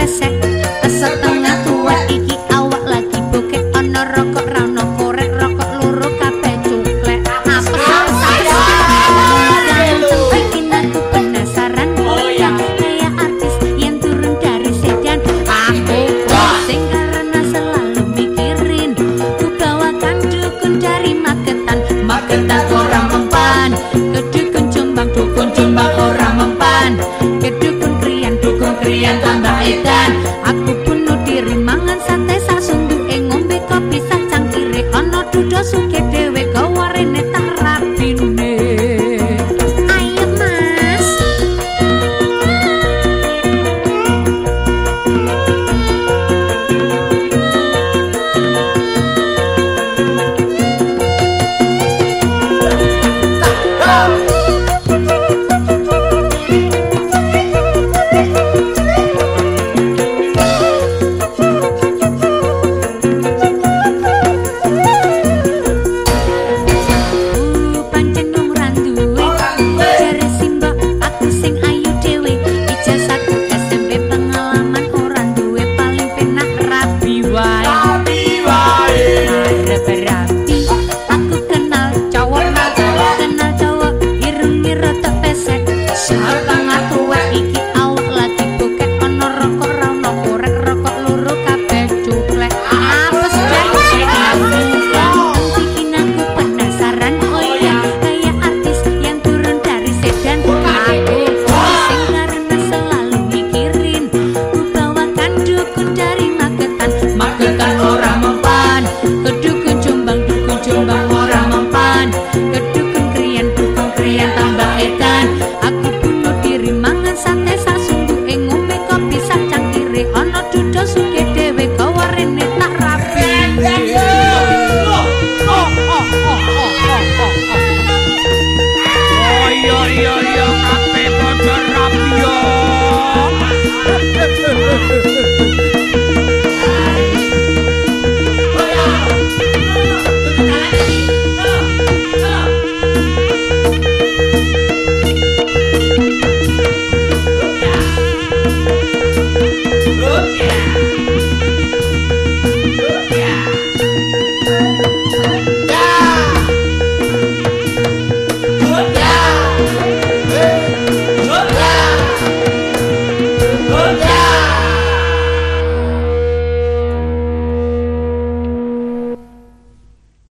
pasar. Dudo